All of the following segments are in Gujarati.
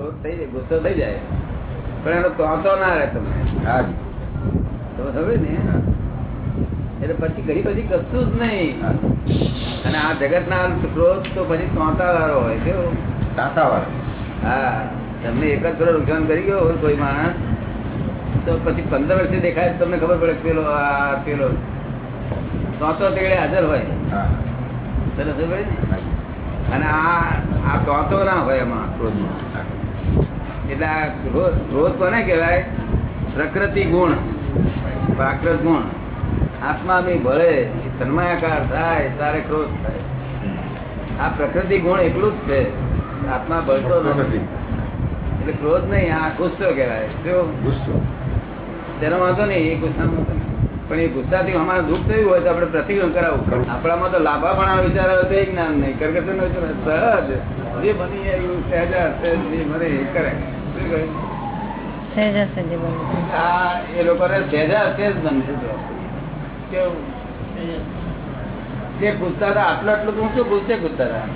ક્રોધ થઈ જાય ગુસ્સો થઈ જાય. પણ એનો તોતો ના રહે તમને. તમે સમજે ને એટલે પછી ઘડી પછી કશું જ નહીં. અને આ જગત ના ક્રોધ તો પછી તોતા વાળો હોય કેવો તાતા વાળો હા. તમને એક જ થોડો નુકસાન કરી ગયો હોય કોઈ માણસ તો પછી પંદર વર્ષે દેખાય તમને ખબર પડે પેલો આ પેલો તોતો તેડે હાજર હોય. તને ખબર ને? અને આ આ તોતો ના હોય એમાં. ક્રોધમાં એટલે આ ક્રોધ કોને કહેવાય? પ્રકૃતિ ગુણ. પ્રાકૃત ગુણ. આત્મા બી ભળે તન્માયાકાર થાય તારે ક્રોધ થાય. આ પ્રકૃતિ ગુણ એટલું જ છે. આત્મા ભળતો નથી. એટલે ક્રોધ નહીં આ ગુસ્સો કહેવાય. શું? ગુસ્સો. તેનો વાંધો નહીં એ ગુસ્સામાં પણ એ ગુસ્સાથી અમારે દુઃખ થયું હોય તો આપણે પ્રતિક્રમણ કરાવવું કરવું. આપણામાં તો લાભા પણ વિચાર આવે તો એ જ્ઞાન નહીં. કરકસર નો વિચાર સહજ. જે બની સહેજા સહેજ જે બને એ કરે? સહેજા સહેજે બને આ એ લોકોને સહેજા સહેજ બનશે કેવું? જે પૂછતા હતા આટલું આટલું તો ઊંચું પૂછશે પૂછતા હતા.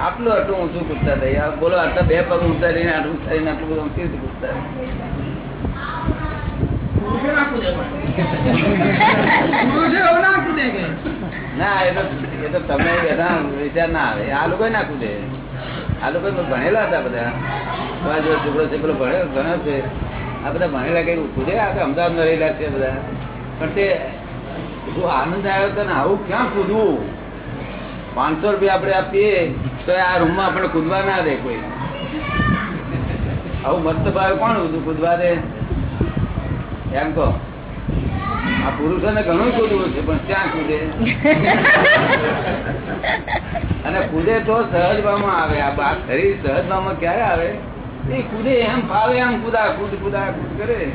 આટલું આટલું ઊંચું પૂછતા હતા. બોલો આટલા બે પગ ઊંચા રહીને આટલું ઉતારીને આટલું બધું કેવી રીતે પૂછતા ના એ તો એ તો તમે બધા વિચાર ના આવે. આ લોકો નાખું કૂદે. આ લોકો ભણેલા હતા બધા. જો છોકરો છે, પેલો ભણેલો ભણ્યો છે. આ બધા ભણેલા કઈ કૂદે આ તો અમદાવાદ રહેલા છે બધા. પણ તે જો આનંદ આવ્યો તો ને, આવું ક્યાં કૂદવું? પાંચસો રૂપિયા આપણે આપીએ તો આ રૂમમાં આપણે કૂદવા ના દે કોઈ. આવું મસ્ત ભાવે કોણ બધું કૂદવા દે? એમ કહો. આ પુરુષોને ઘણું કૂદવું છે, પણ ક્યાં કૂદે? અને કુદે તો સહજ ભાવમાં આવે. આ બાપ શરીર સહજ ભાવમાં ક્યારે આવે? એ કુદે એમ ફાવે એમ કુદા કુદ કુદા કુદ કરે.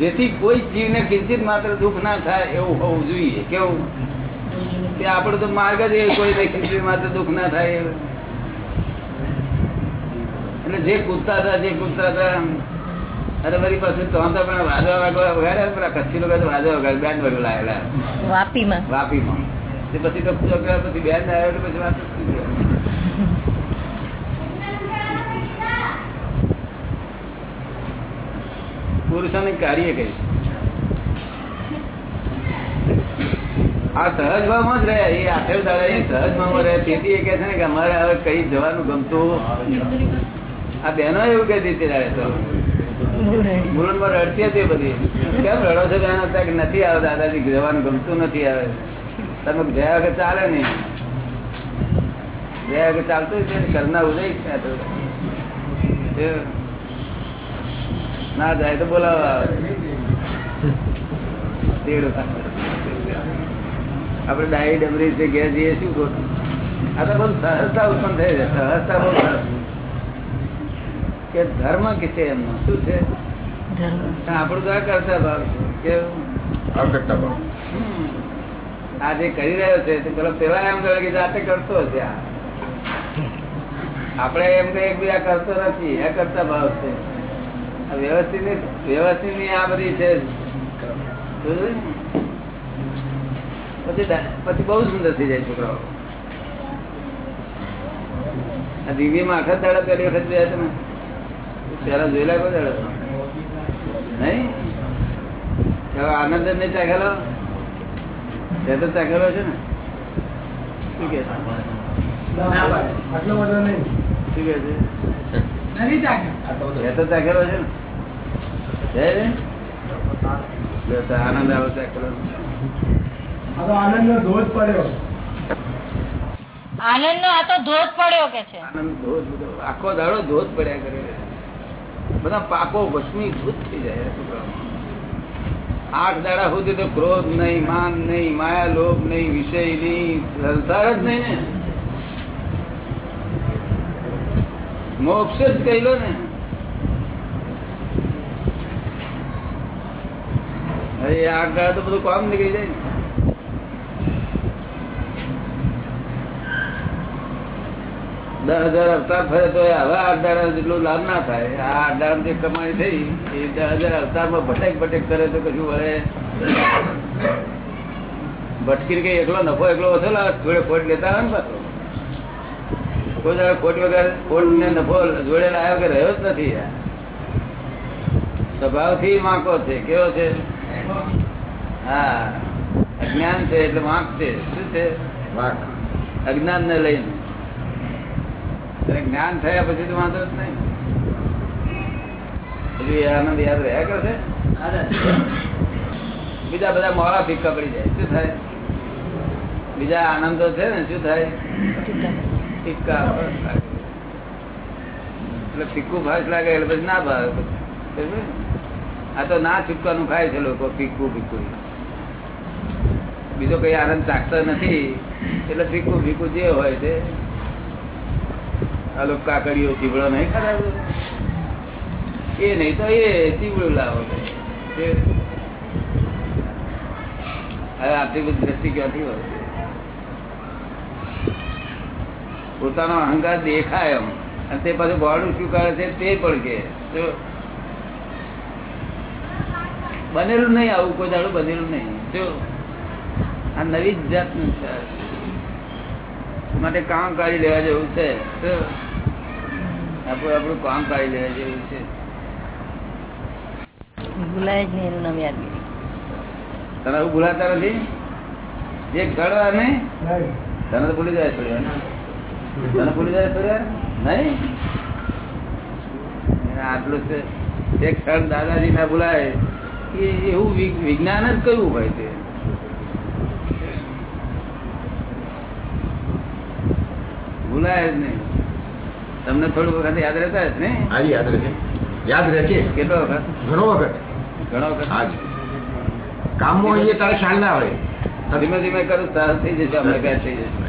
જેથી કોઈ જીવને કિંચિત માત્ર દુઃખ ના થાય એવું હોવું જોઈએ. કેવું? કે આપણો તો માર્ગ જ એ કોઈ કિંચિત માત્ર દુઃખ ના થાય. એટલે જે કૂદતા હતા જે કૂદતા હતા અરે મારી પાછું તો તો પણ વાજવા વાગવા વગાડ્યા પેલા કચ્છી લોકો તો વાજવા વગાડ બેન્ડ વગર લાયેલા. વાપીમાં. વાપીમાં. તે પછી તો કર્યા પછી બેન આવ્યો એટલે પછી વાત. પુરુષોની કાર્ય કઈ આ સહજ ભાવમાં જ રહ્યા. એ આઠેર દાડા એ સહજ ભાવમાં રહ્યા. તેથી એ કહે છે ને કે અમારે હવે કઈ જવાનું ગમતું આ બહેનો એવું કહેતી દીધી ત્યારે તો. મુરનમાં રડતી હતી બધી. કેમ રડો છો બેન? હતા કે નથી આવે દાદાજી, જવાનું ગમતું નથી આવે તમે ગયા વગર ચાલે નહીં. ગયા વગર ચાલતું છે ને કરના ઉદય છે ના જાય તો બોલાવા આપડે ડાયરી ડબરી છે ઘેર જઈએ શું ખોટું આ તો બહુ સહજતા ઉત્પન્ન થઈ છે સહજતા બહુ કે ધર્મ કે છે એમનો? શું છે? આપણું તો આ કરતા ભાવ છે. કેવું? કરતા ભાવ. આ જે કરી રહ્યો છે પેલો એમ કરે કે જાતે કરતો હશે આપણે એમ કહીએ એકબીજા કરતો નથી, એ કરતા ભાવ છે. વ્યવસ્થિત વ્યવસ્થિત આ બધી છે. પછી પછી બહુ સુંદર થઈ જાય છોકરાઓ. આ દિવ્યમાં આખા દાડા પહેલી વખત જોયા તમે? પેલા જોયેલા કોઈ દાડા? નહીં? આનંદ ને ચાખેલો તે તો ચાખેલો છે ને? શું કે આટલો બધો નહીં. શું કે છે? નથી ચાખ્યો. તે તો ચાખેલો છે ને? છે ને? જો તો આનંદ આવે ચાખેલો આ તો આનંદ નો ધોધ પડ્યો. આનંદ નો આ તો ધોધ પડ્યો કે છે? આનંદ ધોધ બધો. આખો દાડો ધોધ પડ્યા કરે બધા પાકો ભસ્મીભૂત થઈ જાય છોકરાઓમાં. આઠ દાડા સુધી તો ક્રોધ નહીં, માન નહીં, માયા, લોભ નહીં, વિષય નહીં, સંસાર જ નહીં ને. મોક્ષ જ કહેલો ને. એ આઠ દાડા તો બધું કામ નીકળી જાય ને. દસ હજાર અવતાર ફરે તો હવે અઢાર જેટલું લાભ ના થાય. આ અઢાર જે કમાણી થઈ એ દસ હજાર અવતારમાં ભટેક ભટેક કરે તો કશું વળે. ભટકી કઈ એકલો નફો એકલો ઓછો લાવે થોડે ખોટ લેતા આવે ને પાછો. કોઈ જયારે ખોટ વગર ખોટ ને નફો જોડે લાવ્યો કે રહ્યો જ નથી યાર. સ્વભાવથી માંકો છે કેવો છે? હા અજ્ઞાન છે એટલે વાંક છે. શું છે? વાંક. અજ્ઞાન ને લઈને. જ્ઞાન થયા પછી તો વાંધો જ નહીં. આનંદ યાદ રહ્યા કરશે? બીજા બધા મોડા ફીક પડી જાય. શું થાય? બીજા આનંદો છે ને શું થાય? ફિક્કા એટલે ફિક્કું ભાસ લાગે એટલે પછી ના ભાવે? આ તો ના છૂટવાનું ખાય છે લોકો ફિક્કું ફિક્કું બીજો કઈ આનંદ ચાખતો નથી. એટલે ફીકું ફીકું જે હોય તે આ કાકડીઓ ચીબડો નહીં ખરાબ એ નહીં તો એ ચીબડું લાવો. હવે આટલી બધી દ્રષ્ટિ ક્યાંથી હોય? પોતાનો અહંકાર દેખાય એમ. અને તે પાછું ગોળું શું કરે છે તે પણ કે. બનેલું નહીં, આવું કોઈ દાડું બનેલું નહીં. જો આ નવી જ જાતનું છે. માટે કામ કાઢી લેવા જેવું છે. આપણું આપણું કામ કાઢી લેવા જેવું છે. ભૂલાય જ નહીં એનું નામ યાદગીરી તને આવું ભૂલાતા નથી? એક ગળવા નહીં નહીં. તને તો ભૂલી જાય થોડી તને ભૂલી જાય થોડી નહીં? આટલું છે. એક ક્ષણ દાદાજી ના ભૂલાય એ એવું વિજ્ઞાન જ કયું હોય તે ભૂલાય જ નહીં. તમને થોડું વખત યાદ રહેતા જ ને? આજે યાદ રહે યાદ રહે છે કેટલો વખત? ઘણો વખત. ઘણો વખત? હા કામમાં આવીએ તારે ખ્યાલ ના આવે ધીમે ધીમે કરું સારું થઈ જશે અમે ક્યાં થઈ જશે.